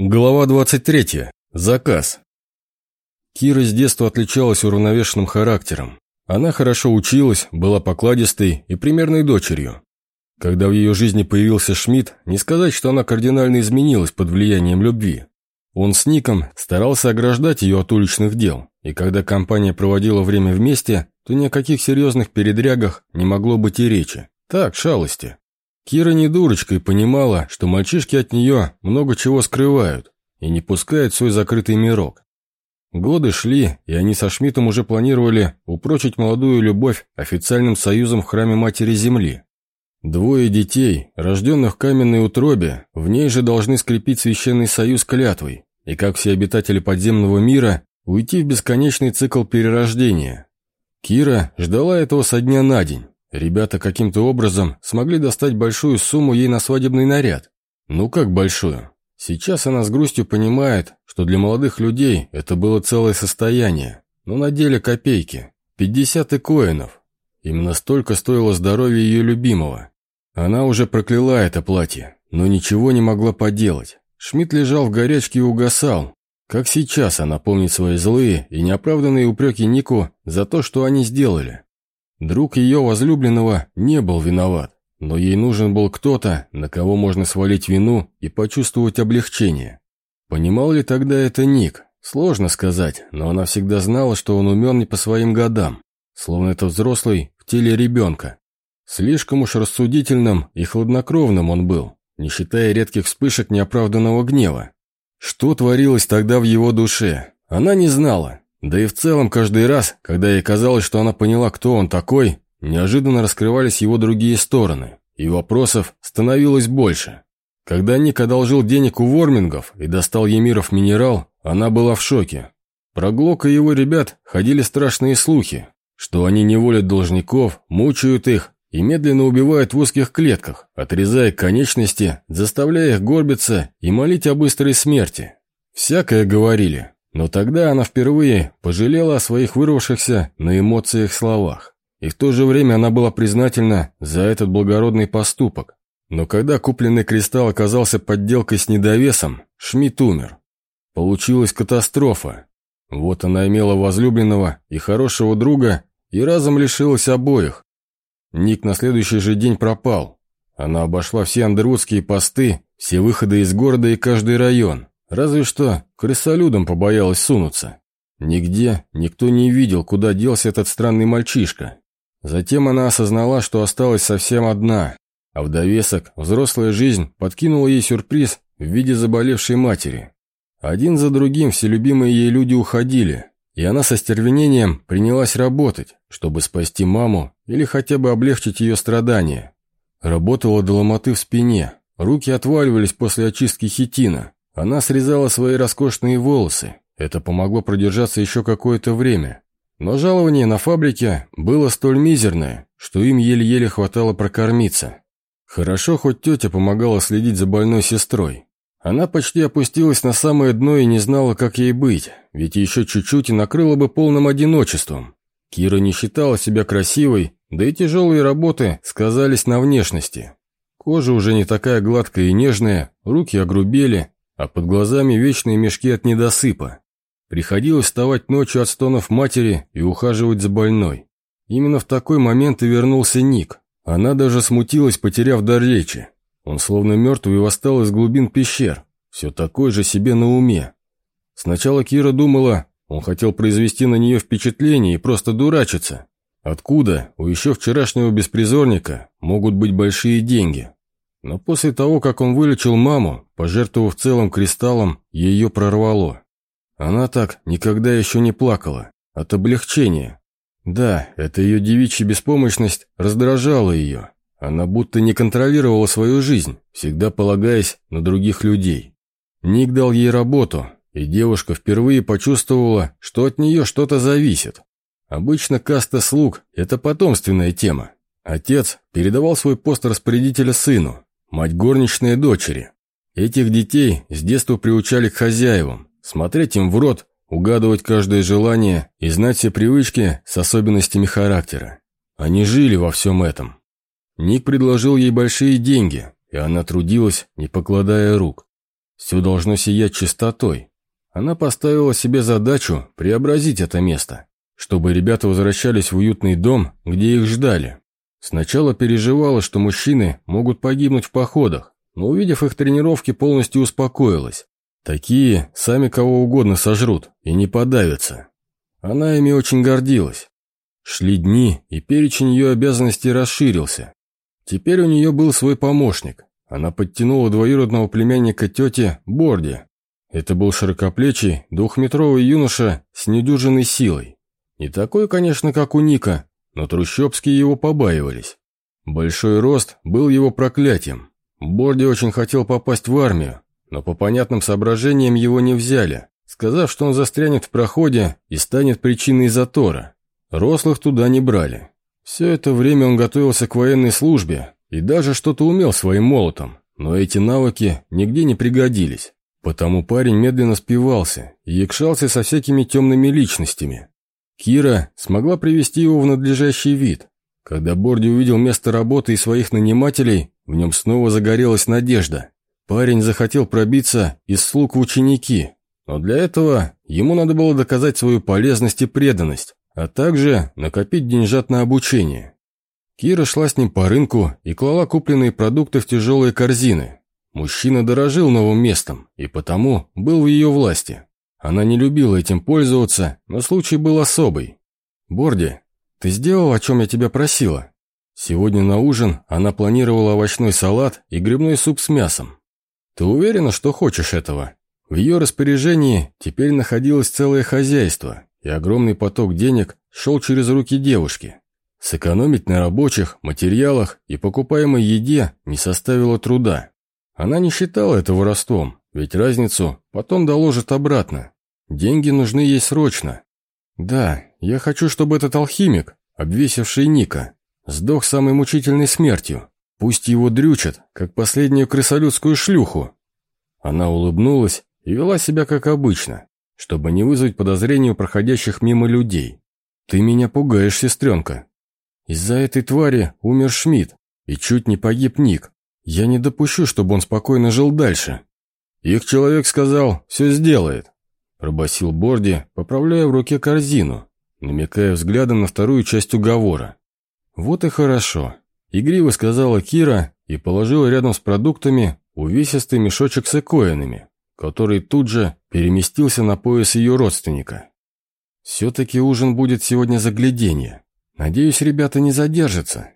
Глава 23. Заказ. Кира с детства отличалась уравновешенным характером. Она хорошо училась, была покладистой и примерной дочерью. Когда в ее жизни появился Шмидт, не сказать, что она кардинально изменилась под влиянием любви. Он с Ником старался ограждать ее от уличных дел, и когда компания проводила время вместе, то ни о каких серьезных передрягах не могло быть и речи. Так, шалости. Кира не дурочка и понимала, что мальчишки от нее много чего скрывают и не пускают в свой закрытый мирок. Годы шли, и они со Шмидтом уже планировали упрочить молодую любовь официальным союзом в храме Матери Земли. Двое детей, рожденных в каменной утробе, в ней же должны скрепить священный союз клятвой, и, как все обитатели подземного мира, уйти в бесконечный цикл перерождения. Кира ждала этого со дня на день, Ребята каким-то образом смогли достать большую сумму ей на свадебный наряд. Ну как большую? Сейчас она с грустью понимает, что для молодых людей это было целое состояние. Но на деле копейки. 50 икоинов. Именно столько стоило здоровье ее любимого. Она уже прокляла это платье, но ничего не могла поделать. Шмидт лежал в горячке и угасал. Как сейчас она помнит свои злые и неоправданные упреки Нику за то, что они сделали. Друг ее возлюбленного не был виноват, но ей нужен был кто-то, на кого можно свалить вину и почувствовать облегчение. Понимал ли тогда это Ник? Сложно сказать, но она всегда знала, что он умен не по своим годам, словно это взрослый в теле ребенка. Слишком уж рассудительным и хладнокровным он был, не считая редких вспышек неоправданного гнева. Что творилось тогда в его душе, она не знала, да и в целом каждый раз, когда ей казалось, что она поняла, кто он такой, неожиданно раскрывались его другие стороны, и вопросов становилось больше. Когда Ник одолжил денег у Вормингов и достал Емиров минерал, она была в шоке. Про Глока и его ребят ходили страшные слухи, что они неволят должников, мучают их и медленно убивают в узких клетках, отрезая конечности, заставляя их горбиться и молить о быстрой смерти. Всякое говорили, но тогда она впервые пожалела о своих вырвавшихся на эмоциях словах. И в то же время она была признательна за этот благородный поступок. Но когда купленный кристалл оказался подделкой с недовесом, Шмидт умер. Получилась катастрофа. Вот она имела возлюбленного и хорошего друга, и разом лишилась обоих. Ник на следующий же день пропал. Она обошла все андервудские посты, все выходы из города и каждый район. Разве что крысолюдом побоялась сунуться. Нигде никто не видел, куда делся этот странный мальчишка. Затем она осознала, что осталась совсем одна, а в довесок взрослая жизнь подкинула ей сюрприз в виде заболевшей матери. Один за другим все любимые ей люди уходили, и она со стервенением принялась работать, чтобы спасти маму или хотя бы облегчить ее страдания. Работала до ломоты в спине, руки отваливались после очистки хитина, она срезала свои роскошные волосы. Это помогло продержаться еще какое-то время. Но жалование на фабрике было столь мизерное, что им еле-еле хватало прокормиться. Хорошо, хоть тетя помогала следить за больной сестрой. Она почти опустилась на самое дно и не знала, как ей быть, ведь еще чуть-чуть и накрыла бы полным одиночеством. Кира не считала себя красивой, да и тяжелые работы сказались на внешности. Кожа уже не такая гладкая и нежная, руки огрубели, а под глазами вечные мешки от недосыпа. Приходилось вставать ночью от стонов матери и ухаживать за больной. Именно в такой момент и вернулся Ник. Она даже смутилась, потеряв дар речи. Он словно мертвый восстал из глубин пещер, все такой же себе на уме. Сначала Кира думала, он хотел произвести на нее впечатление и просто дурачиться. Откуда у еще вчерашнего беспризорника могут быть большие деньги? Но после того, как он вылечил маму, пожертвовав целым кристаллом, ее прорвало. Она так никогда еще не плакала. От облегчения. Да, эта ее девичья беспомощность раздражала ее. Она будто не контролировала свою жизнь, всегда полагаясь на других людей. Ник дал ей работу, и девушка впервые почувствовала, что от нее что-то зависит. Обычно каста слуг – это потомственная тема. Отец передавал свой пост распорядителя сыну, Мать горничная дочери. Этих детей с детства приучали к хозяевам, смотреть им в рот, угадывать каждое желание и знать все привычки с особенностями характера. Они жили во всем этом. Ник предложил ей большие деньги, и она трудилась, не покладая рук. Все должно сиять чистотой. Она поставила себе задачу преобразить это место, чтобы ребята возвращались в уютный дом, где их ждали. Сначала переживала, что мужчины могут погибнуть в походах, но увидев их тренировки, полностью успокоилась. Такие сами кого угодно сожрут и не подавятся. Она ими очень гордилась. Шли дни, и перечень ее обязанностей расширился. Теперь у нее был свой помощник. Она подтянула двоюродного племянника тети Борди. Это был широкоплечий, двухметровый юноша с недюжинной силой. Не такой, конечно, как у Ника, но трущобские его побаивались. Большой рост был его проклятием. Борди очень хотел попасть в армию, но по понятным соображениям его не взяли, сказав, что он застрянет в проходе и станет причиной затора. Рослых туда не брали. Все это время он готовился к военной службе и даже что-то умел своим молотом, но эти навыки нигде не пригодились. Потому парень медленно спивался и якшался со всякими темными личностями. Кира смогла привести его в надлежащий вид. Когда Борди увидел место работы и своих нанимателей, в нем снова загорелась надежда. Парень захотел пробиться из слуг в ученики, но для этого ему надо было доказать свою полезность и преданность, а также накопить деньжат на обучение. Кира шла с ним по рынку и клала купленные продукты в тяжелые корзины. Мужчина дорожил новым местом и потому был в ее власти. Она не любила этим пользоваться, но случай был особый. «Борди, ты сделал, о чем я тебя просила?» Сегодня на ужин она планировала овощной салат и грибной суп с мясом. Ты уверена, что хочешь этого? В ее распоряжении теперь находилось целое хозяйство, и огромный поток денег шел через руки девушки. Сэкономить на рабочих, материалах и покупаемой еде не составило труда. Она не считала это воровством, ведь разницу потом доложат обратно. Деньги нужны ей срочно. Да, я хочу, чтобы этот алхимик, обвесивший Ника, сдох самой мучительной смертью. Пусть его дрючат, как последнюю крысолюдскую шлюху. Она улыбнулась и вела себя как обычно, чтобы не вызвать подозрений у проходящих мимо людей. «Ты меня пугаешь, сестренка. Из-за этой твари умер Шмидт, и чуть не погиб Ник. Я не допущу, чтобы он спокойно жил дальше». «Их человек сказал, все сделает», – пробасил Борди, поправляя в руке корзину, намекая взглядом на вторую часть уговора. «Вот и хорошо. Игриво сказала Кира и положила рядом с продуктами увесистый мешочек с экоинами, который тут же переместился на пояс ее родственника. «Все-таки ужин будет сегодня загляденье. Надеюсь, ребята не задержатся,